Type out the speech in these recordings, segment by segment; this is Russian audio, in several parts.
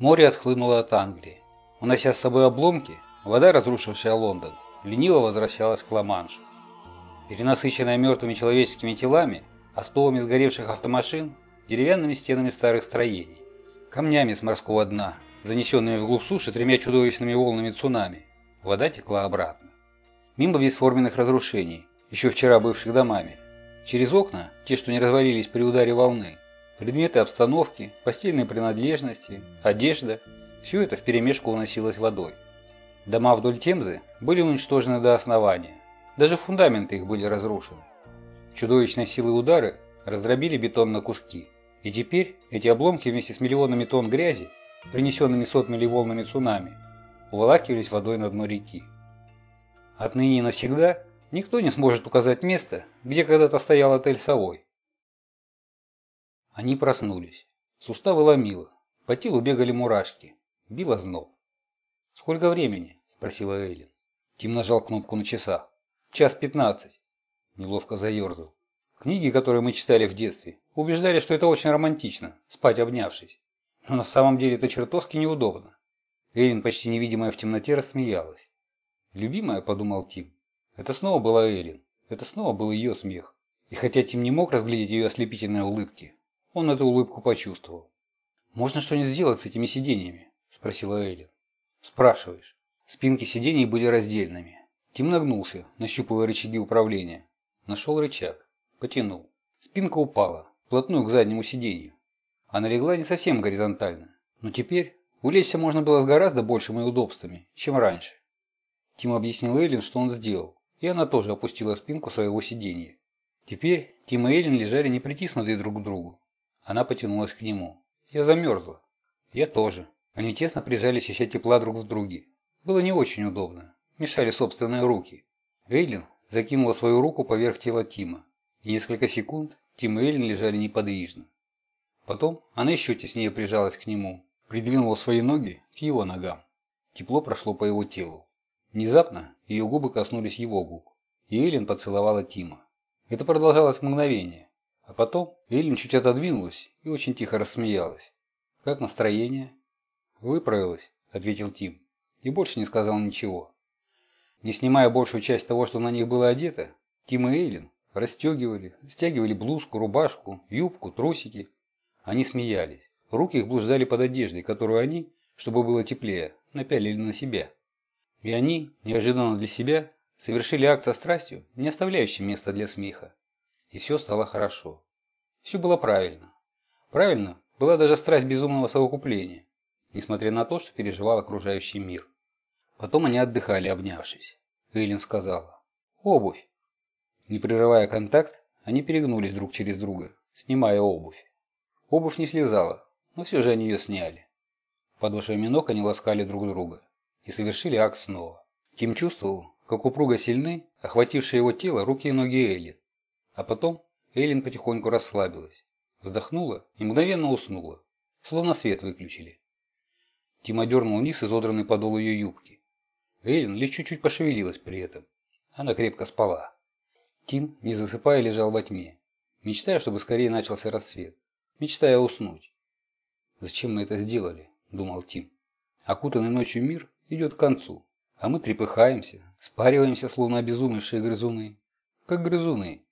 Море отхлынуло от Англии. Унося с собой обломки, вода, разрушившая Лондон, лениво возвращалась к Ла-Маншу. Перенасыщенная мертвыми человеческими телами, остовами сгоревших автомашин, деревянными стенами старых строений, камнями с морского дна, занесенными вглубь суши тремя чудовищными волнами цунами, вода текла обратно. Мимо бесформенных разрушений, еще вчера бывших домами, через окна, те, что не развалились при ударе волны, Предметы обстановки, постельные принадлежности, одежда – все это вперемешку уносилось водой. Дома вдоль Темзы были уничтожены до основания. Даже фундаменты их были разрушены. Чудовищной силы удары раздробили бетон на куски. И теперь эти обломки вместе с миллионами тонн грязи, принесенными сотнями волнами цунами, уволакивались водой на дно реки. Отныне навсегда никто не сможет указать место, где когда-то стоял отель «Совой», они проснулись. Суставы ломило. По телу бегали мурашки. Било зноб. «Сколько времени?» – спросила Эйлин. Тим нажал кнопку на часах. «Час пятнадцать». Неловко заерзал. Книги, которые мы читали в детстве, убеждали, что это очень романтично – спать обнявшись. Но на самом деле это чертовски неудобно. Эйлин, почти невидимая в темноте, рассмеялась. «Любимая», – подумал Тим. Это снова была Эйлин. Это снова был ее смех. И хотя Тим не мог разглядеть ее ослепительной улыбки, он эту улыбку почувствовал. «Можно что-нибудь сделать с этими сиденьями?» – спросила Эйлин. «Спрашиваешь». Спинки сидений были раздельными. Тим нагнулся, нащупывая рычаги управления. Нашел рычаг. Потянул. Спинка упала, вплотную к заднему сиденью. Она легла не совсем горизонтально. Но теперь улечься можно было с гораздо большими удобствами, чем раньше. Тим объяснил Эйлин, что он сделал, и она тоже опустила спинку своего сиденья. Теперь Тим и Эйлин лежали не притиснутые друг к другу, она потянулась к нему. Я замерзла. Я тоже. Они тесно прижались, ища тепла друг в друге. Было не очень удобно. Мешали собственные руки. Эйлин закинула свою руку поверх тела Тима. И несколько секунд Тим и Эйлин лежали неподвижно. Потом она еще теснее прижалась к нему, придвинула свои ноги к его ногам. Тепло прошло по его телу. Внезапно ее губы коснулись его губ, и Эйлин поцеловала Тима. Это продолжалось мгновение. А потом Эллин чуть отодвинулась и очень тихо рассмеялась. «Как настроение?» «Выправилась», — ответил Тим. И больше не сказал ничего. Не снимая большую часть того, что на них было одето, Тим и Эйлин расстегивали, стягивали блузку, рубашку, юбку, трусики. Они смеялись. Руки их блуждали под одеждой, которую они, чтобы было теплее, напялили на себя. И они, неожиданно для себя, совершили акт со страстью, не оставляющим места для смеха и все стало хорошо. Все было правильно. Правильно была даже страсть безумного совокупления, несмотря на то, что переживал окружающий мир. Потом они отдыхали, обнявшись. Эйлин сказала «Обувь». Не прерывая контакт, они перегнулись друг через друга, снимая обувь. Обувь не слезала, но все же они ее сняли. Подошвами ног они ласкали друг друга и совершили акт снова. Тим чувствовал, как упруго сильны, охватившие его тело, руки и ноги Эйлин. А потом Эйлин потихоньку расслабилась, вздохнула и мгновенно уснула, словно свет выключили. Тима дернул вниз изодранный подол ее юбки. Эйлин лишь чуть-чуть пошевелилась при этом. Она крепко спала. Тим, не засыпая, лежал во тьме, мечтая, чтобы скорее начался рассвет, мечтая уснуть. «Зачем мы это сделали?» – думал Тим. «Окутанный ночью мир идет к концу, а мы трепыхаемся, спариваемся, словно обезумевшие грызуны. Как грызуны,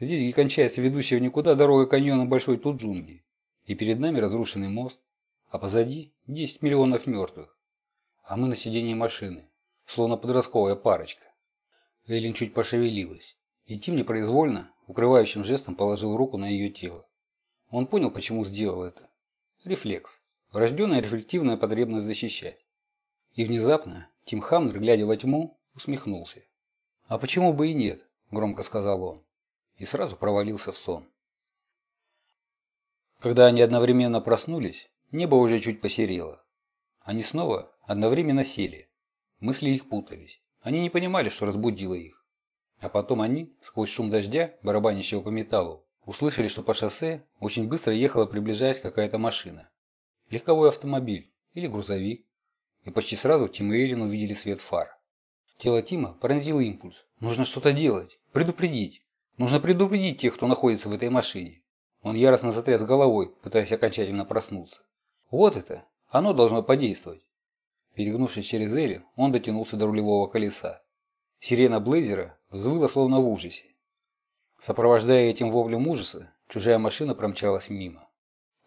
Здесь, где кончается ведущая в никуда дорога каньона Большой Туджунги. И перед нами разрушенный мост, а позади 10 миллионов мертвых. А мы на сидении машины, словно подростковая парочка. Эйлин чуть пошевелилась, и Тим непроизвольно, укрывающим жестом положил руку на ее тело. Он понял, почему сделал это. Рефлекс. Врожденная рефлективная потребность защищать. И внезапно Тим Хамнер, глядя во тьму, усмехнулся. «А почему бы и нет?» – громко сказал он и сразу провалился в сон. Когда они одновременно проснулись, небо уже чуть посерело. Они снова одновременно сели. Мысли их путались. Они не понимали, что разбудило их. А потом они, сквозь шум дождя, барабанящего по металлу, услышали, что по шоссе очень быстро ехала, приближаясь какая-то машина. Легковой автомобиль или грузовик. И почти сразу Тим и Эйлин увидели свет фар. Тело Тима пронзил импульс. Нужно что-то делать, предупредить. Нужно предупредить тех, кто находится в этой машине. Он яростно затряс головой, пытаясь окончательно проснуться. Вот это, Оно должно подействовать. Перегнувшись через Элли, он дотянулся до рулевого колеса. Сирена Блейзера взвыла словно в ужасе. Сопровождая этим воплем ужаса, чужая машина промчалась мимо.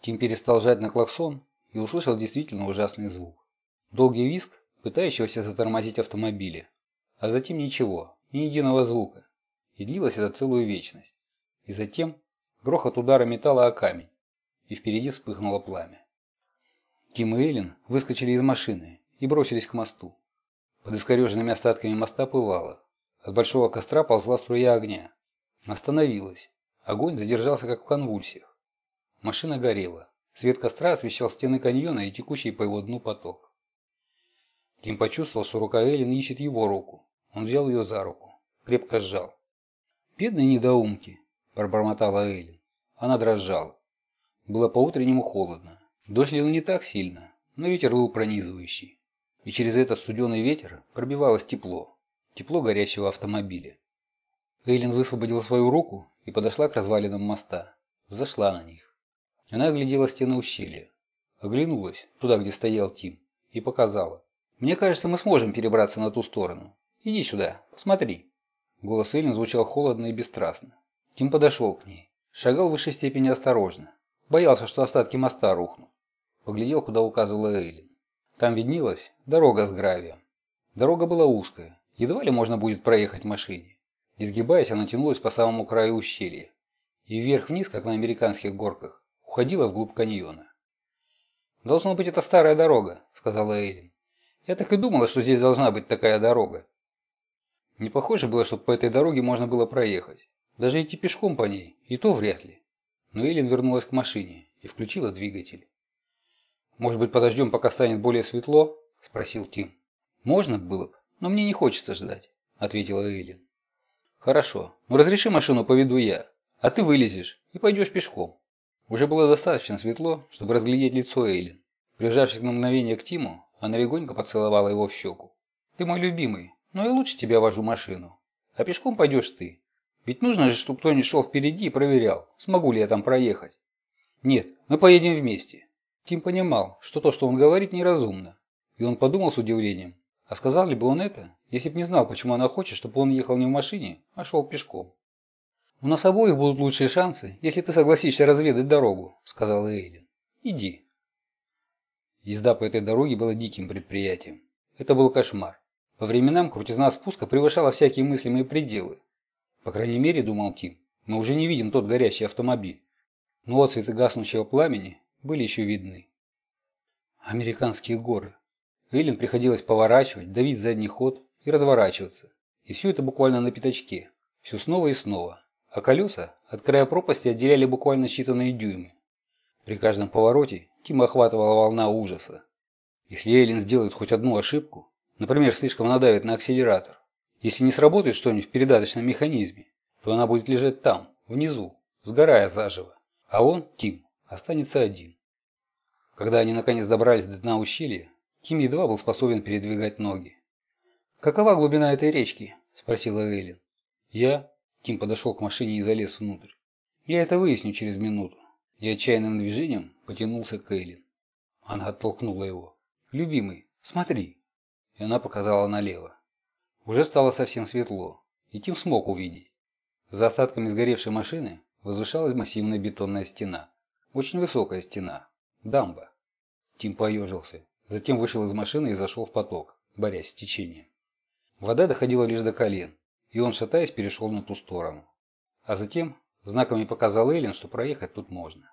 Тим перестал жать на клаксон и услышал действительно ужасный звук. Долгий визг, пытающегося затормозить автомобиля. А затем ничего, ни единого звука. И длилось это целую вечность. И затем грохот удара металла о камень. И впереди вспыхнуло пламя. Тим и Эллен выскочили из машины и бросились к мосту. Под искореженными остатками моста пылало. От большого костра ползла струя огня. Остановилась. Огонь задержался как в конвульсиях. Машина горела. Свет костра освещал стены каньона и текущий по его дну поток. Тим почувствовал, что рука Эллен ищет его руку. Он взял ее за руку. Крепко сжал. «Бедные недоумки!» – пробормотала Эллен. Она дрожала. Было по-утреннему холодно. Дождь лил не так сильно, но ветер был пронизывающий. И через этот студеный ветер пробивалось тепло. Тепло горящего автомобиля. Эйлин высвободила свою руку и подошла к развалинам моста. Взошла на них. Она оглядела стены ущелья. Оглянулась туда, где стоял Тим, и показала. «Мне кажется, мы сможем перебраться на ту сторону. Иди сюда, посмотри». Голос Эйлин звучал холодно и бесстрастно. Тим подошел к ней. Шагал в высшей степени осторожно. Боялся, что остатки моста рухнут. Поглядел, куда указывала Эйлин. Там виднелась дорога с гравием. Дорога была узкая, едва ли можно будет проехать машине. Изгибаясь, она тянулась по самому краю ущелья. И вверх-вниз, как на американских горках, уходила вглубь каньона. «Должно быть, это старая дорога», — сказала Эйлин. «Я так и думала, что здесь должна быть такая дорога». Не похоже было, чтобы по этой дороге можно было проехать. Даже идти пешком по ней, и то вряд ли. Но Эйлин вернулась к машине и включила двигатель. «Может быть, подождем, пока станет более светло?» – спросил Тим. «Можно было бы, но мне не хочется ждать», – ответила Эйлин. «Хорошо, но разреши машину поведу я, а ты вылезешь и пойдешь пешком». Уже было достаточно светло, чтобы разглядеть лицо Эйлин. Прижавшись на мгновение к Тиму, она легонько поцеловала его в щеку. «Ты мой любимый, но я лучше тебя вожу машину. А пешком пойдешь ты. Ведь нужно же, чтобы кто-нибудь шел впереди и проверял, смогу ли я там проехать. Нет, мы поедем вместе. Тим понимал, что то, что он говорит, неразумно. И он подумал с удивлением, а сказал ли бы он это, если бы не знал, почему она хочет, чтобы он ехал не в машине, а шел пешком. «У нас обоих будут лучшие шансы, если ты согласишься разведать дорогу», – сказала Эйлин. «Иди». Езда по этой дороге была диким предприятием. Это был кошмар. По временам крутизна спуска превышала всякие мыслимые пределы. По крайней мере, думал Тим, мы уже не видим тот горящий автомобиль. Но отцветы гаснущего пламени были еще видны. Американские горы. Эллен приходилось поворачивать, давить задний ход и разворачиваться. И все это буквально на пятачке. Все снова и снова. А колеса от края пропасти отделяли буквально считанные дюймы. При каждом повороте Тима охватывала волна ужаса. Если Эллен сделает хоть одну ошибку, например, слишком надавит на акселератор, если не сработает что-нибудь в передаточном механизме, то она будет лежать там, внизу, сгорая заживо. А он, Тим, останется один. Когда они наконец добрались до дна ущелья, Ким едва был способен передвигать ноги. «Какова глубина этой речки?» – спросила Эйлин. «Я?» – Ким подошел к машине и залез внутрь. «Я это выясню через минуту». И отчаянным движением потянулся к Эйлин. Она оттолкнула его. «Любимый, смотри!» И она показала налево. Уже стало совсем светло, и Тим смог увидеть. За остатками сгоревшей машины возвышалась массивная бетонная стена. Очень высокая стена. Дамба. Тим поежился. Затем вышел из машины и зашел в поток, борясь с течением. Вода доходила лишь до колен, и он, шатаясь, перешел на ту сторону. А затем знаками показал Эйлин, что проехать тут можно.